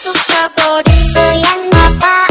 쏟아버린 모양 봐봐.